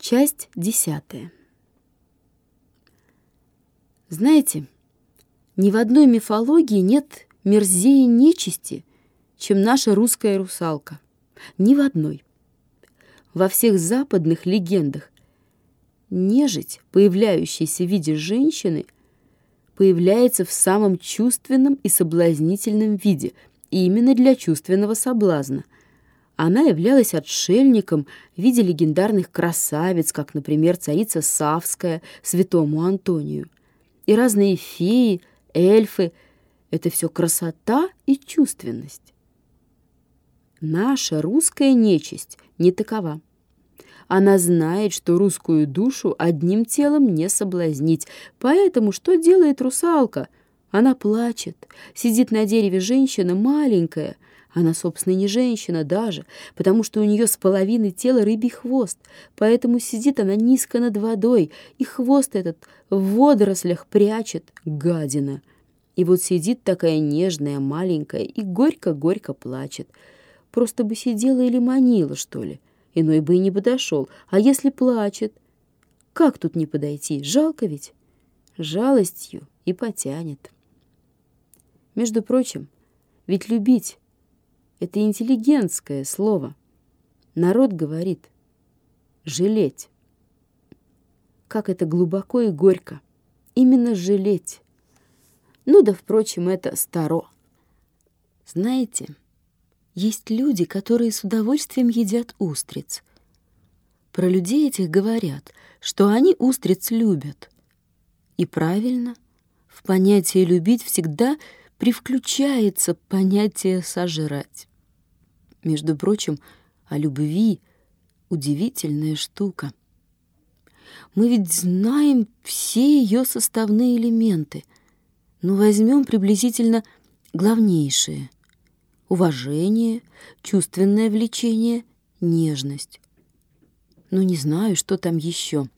Часть десятая. Знаете, ни в одной мифологии нет мерзее нечисти, чем наша русская русалка. Ни в одной. Во всех западных легендах нежить, появляющаяся в виде женщины, появляется в самом чувственном и соблазнительном виде, именно для чувственного соблазна – она являлась отшельником в виде легендарных красавиц, как, например, царица Савская святому Антонию. И разные феи, эльфы — это все красота и чувственность. Наша русская нечисть не такова. Она знает, что русскую душу одним телом не соблазнить. Поэтому что делает русалка? Она плачет. Сидит на дереве женщина маленькая — она, собственно, не женщина даже, потому что у нее с половины тела рыбий хвост, поэтому сидит она низко над водой, и хвост этот в водорослях прячет, гадина. И вот сидит такая нежная, маленькая, и горько-горько плачет. Просто бы сидела или манила, что ли, иной бы и не подошел. А если плачет? Как тут не подойти? Жалко ведь? Жалостью и потянет. Между прочим, ведь любить это интеллигентское слово. Народ говорит «жалеть». Как это глубоко и горько. Именно жалеть. Ну да, впрочем, это старо. Знаете, есть люди, которые с удовольствием едят устриц. Про людей этих говорят, что они устриц любят. И правильно, в понятие «любить» всегда привключается понятие «сожрать». Между прочим, о любви удивительная штука. Мы ведь знаем все ее составные элементы, но возьмем приблизительно главнейшие. Уважение, чувственное влечение, нежность. Но не знаю, что там еще.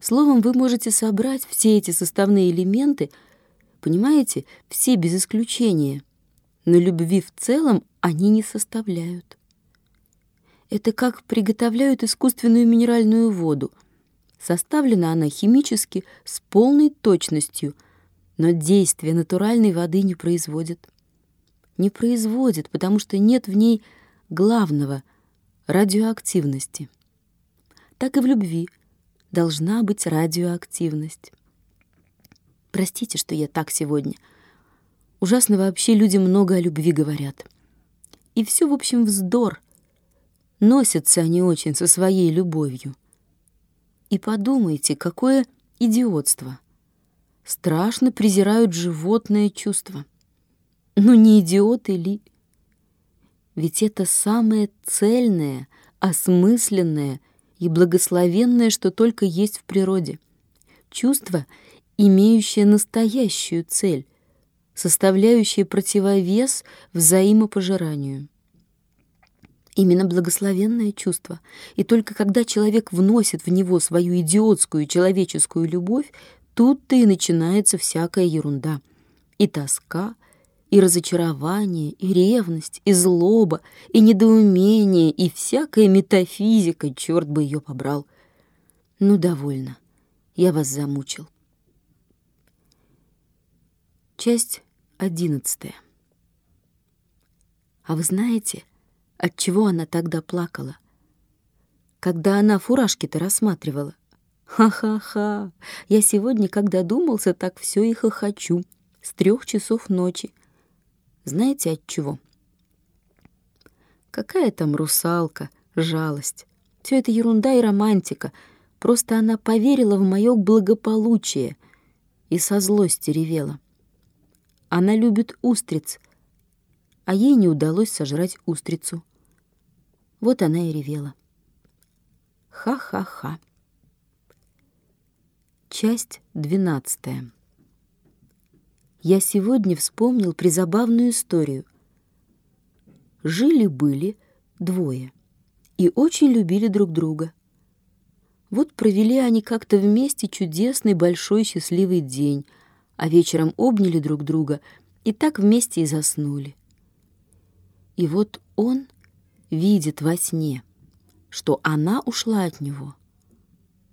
Словом, вы можете собрать все эти составные элементы, понимаете, все без исключения — но любви в целом они не составляют. Это как приготовляют искусственную минеральную воду. Составлена она химически с полной точностью, но действие натуральной воды не производит. Не производит, потому что нет в ней главного — радиоактивности. Так и в любви должна быть радиоактивность. Простите, что я так сегодня — Ужасно вообще люди много о любви говорят. И все, в общем, вздор. Носятся они очень со своей любовью. И подумайте, какое идиотство. Страшно презирают животное чувство. Ну не идиоты ли? Ведь это самое цельное, осмысленное и благословенное, что только есть в природе. Чувство, имеющее настоящую цель, составляющие противовес взаимопожиранию. Именно благословенное чувство. И только когда человек вносит в него свою идиотскую человеческую любовь, тут-то и начинается всякая ерунда. И тоска, и разочарование, и ревность, и злоба, и недоумение, и всякая метафизика, черт бы ее побрал. Ну, довольно. Я вас замучил. Часть Одиннадцатое. А вы знаете, от чего она тогда плакала? Когда она фуражки-то рассматривала. Ха-ха-ха! Я сегодня, когда думался, так все и хохочу. С трех часов ночи. Знаете, от чего? Какая там русалка, жалость. Все это ерунда и романтика. Просто она поверила в мое благополучие и со злости ревела. Она любит устриц, а ей не удалось сожрать устрицу. Вот она и ревела. Ха-ха-ха. Часть двенадцатая. Я сегодня вспомнил призабавную историю. Жили-были двое и очень любили друг друга. Вот провели они как-то вместе чудесный большой счастливый день, а вечером обняли друг друга и так вместе и заснули. И вот он видит во сне, что она ушла от него,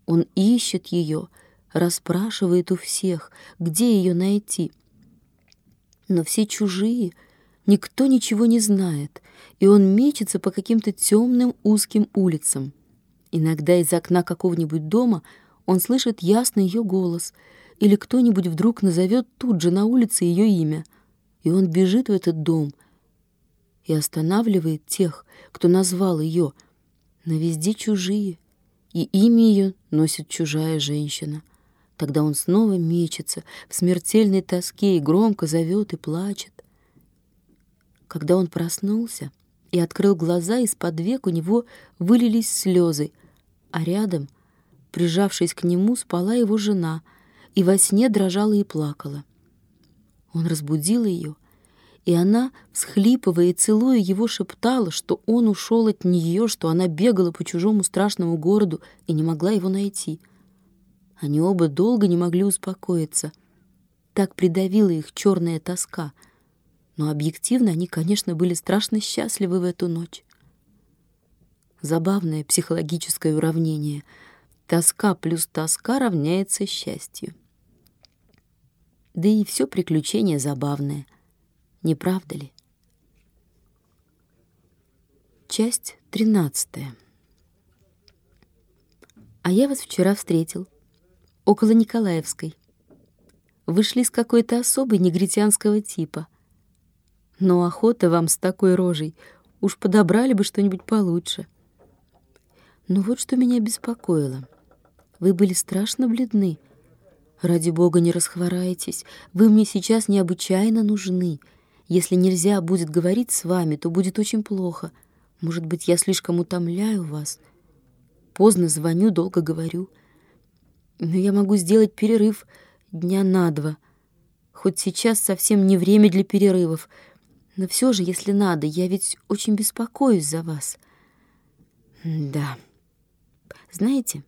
Он ищет ее, расспрашивает у всех, где ее найти. Но все чужие, никто ничего не знает, и он мечется по каким-то темным узким улицам. Иногда из окна какого-нибудь дома он слышит ясно ее голос, или кто-нибудь вдруг назовет тут же на улице ее имя, и он бежит в этот дом и останавливает тех, кто назвал ее, но везде чужие, и имя ее носит чужая женщина. Тогда он снова мечется в смертельной тоске и громко зовет и плачет. Когда он проснулся и открыл глаза, из-под век у него вылились слезы, а рядом, прижавшись к нему, спала его жена, и во сне дрожала и плакала. Он разбудил ее, и она, всхлипывая и целуя его, шептала, что он ушел от нее, что она бегала по чужому страшному городу и не могла его найти. Они оба долго не могли успокоиться. Так придавила их черная тоска. Но объективно они, конечно, были страшно счастливы в эту ночь. Забавное психологическое уравнение. Тоска плюс тоска равняется счастью. Да и все приключение забавное — не правда ли? Часть тринадцатая. А я вас вчера встретил. Около Николаевской. Вышли с какой-то особой негритянского типа. Но охота вам с такой рожей. Уж подобрали бы что-нибудь получше. Но вот что меня беспокоило. Вы были страшно бледны. Ради бога, не расхворайтесь. Вы мне сейчас необычайно нужны — если нельзя будет говорить с вами, то будет очень плохо. Может быть, я слишком утомляю вас. Поздно звоню, долго говорю. Но я могу сделать перерыв дня на два. Хоть сейчас совсем не время для перерывов. Но все же, если надо, я ведь очень беспокоюсь за вас. Да. Знаете,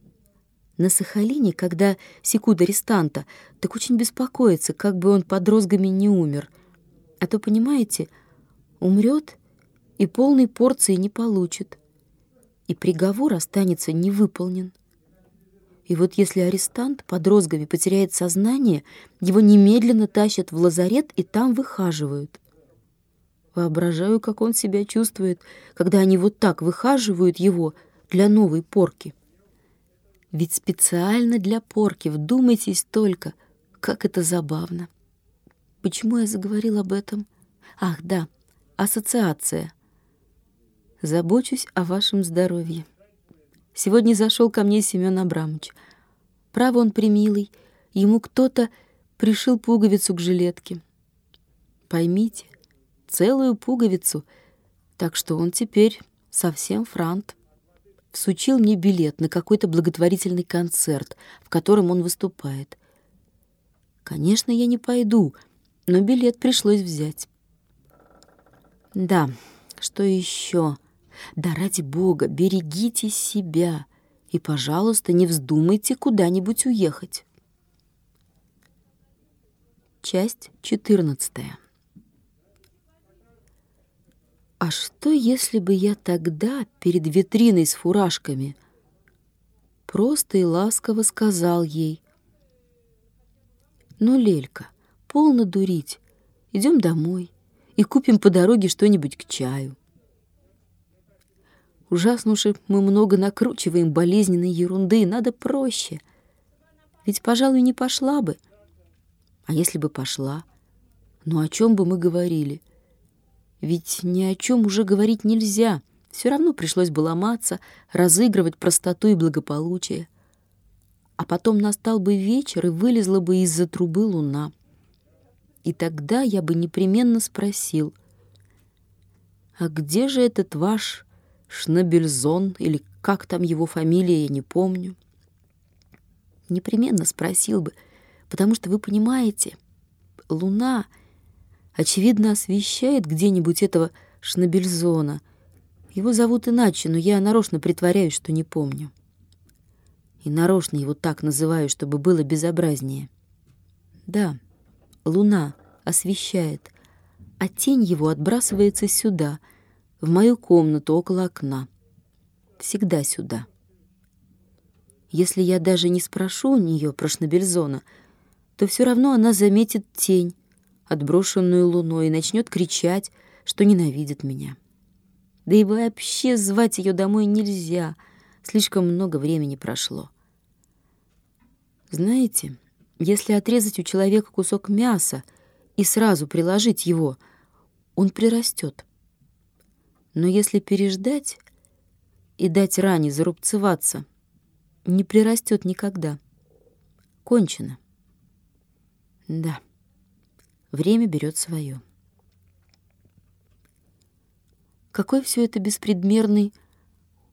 на Сахалине, когда секут арестанта, так очень беспокоится, как бы он под розгами не умер — а то, понимаете, умрет и полной порции не получит, и приговор останется невыполнен. И вот если арестант под розгами потеряет сознание, его немедленно тащат в лазарет и там выхаживают. Воображаю, как он себя чувствует, когда они вот так выхаживают его для новой порки. Ведь специально для порки, вдумайтесь только, как это забавно. Почему я заговорил об этом? Ах, да, ассоциация. Забочусь о вашем здоровье. Сегодня зашел ко мне Семен Абрамович. Право он примилый, ему кто-то пришил пуговицу к жилетке. Поймите, целую пуговицу, так что он теперь совсем франт. Всучил мне билет на какой-то благотворительный концерт, в котором он выступает. Конечно, я не пойду, — но билет пришлось взять. Да, что еще? Да ради бога, берегите себя и, пожалуйста, не вздумайте куда-нибудь уехать. Часть четырнадцатая. А что, если бы я тогда перед витриной с фуражками просто и ласково сказал ей, «Ну, Лелька, Полно дурить. Идем домой и купим по дороге что-нибудь к чаю. Ужасно уж мы много накручиваем болезненной ерунды, надо проще. Ведь, пожалуй, не пошла бы. А если бы пошла, ну о чем бы мы говорили? Ведь ни о чем уже говорить нельзя. Все равно пришлось бы ломаться, разыгрывать простоту и благополучие. А потом настал бы вечер, и вылезла бы из-за трубы луна — и тогда я бы непременно спросил, «А где же этот ваш Шнабельзон, или как там его фамилия, я не помню?» Непременно спросил бы, потому что вы понимаете, луна, очевидно, освещает где-нибудь этого Шнабельзона. Его зовут иначе, но я нарочно притворяюсь, что не помню. И нарочно его так называю, чтобы было безобразнее. Да, луна освещает, а тень его отбрасывается сюда, в мою комнату около окна. Всегда сюда. Если я даже не спрошу у нее про Шнабельзона, то все равно она заметит тень, отброшенную луной, и начнет кричать, что ненавидит меня. Да и вообще звать ее домой нельзя, слишком много времени прошло. Знаете, если отрезать у человека кусок мяса и сразу приложить его, он прирастет. Но если переждать и дать ране зарубцеваться, не прирастет никогда. Кончено. Да, время берет свое. Какой все это беспредмерный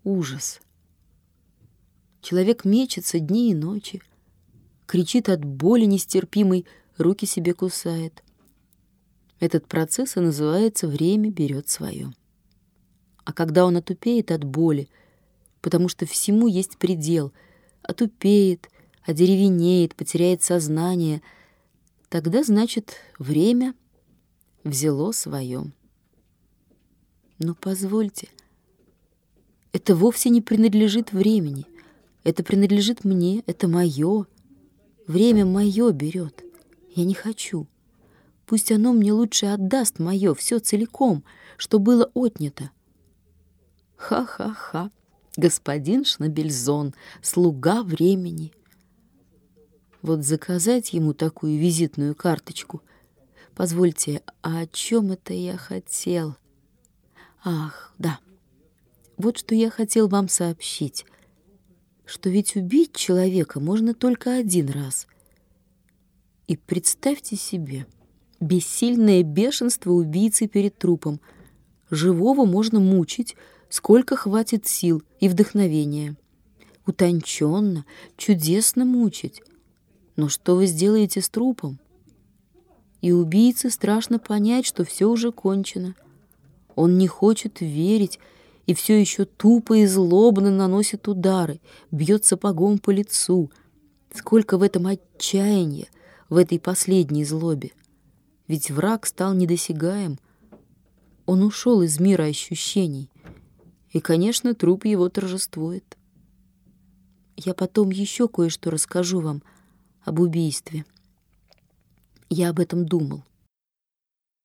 ужас. Человек мечется дни и ночи, кричит от боли нестерпимой, руки себе кусает. Этот процесс и называется «время берет свое». А когда он отупеет от боли, потому что всему есть предел, отупеет, одеревенеет, потеряет сознание, тогда, значит, время взяло свое. Но позвольте, это вовсе не принадлежит времени. Это принадлежит мне, это мое. Время мое берет. Я не хочу. Пусть оно мне лучше отдаст мое, все целиком, что было отнято. Ха-ха-ха, господин Шнабельзон, слуга времени. Вот заказать ему такую визитную карточку. Позвольте, а о чем это я хотел? Ах, да. Вот что я хотел вам сообщить. Что ведь убить человека можно только один раз. И представьте себе, бессильное бешенство убийцы перед трупом. Живого можно мучить, сколько хватит сил и вдохновения. Утонченно, чудесно мучить. Но что вы сделаете с трупом? И убийце страшно понять, что все уже кончено. Он не хочет верить и все еще тупо и злобно наносит удары, бьет сапогом по лицу. Сколько в этом отчаяния, в этой последней злобе. Ведь враг стал недосягаем. Он ушел из мира ощущений — и, конечно, труп его торжествует. Я потом еще кое-что расскажу вам об убийстве. Я об этом думал.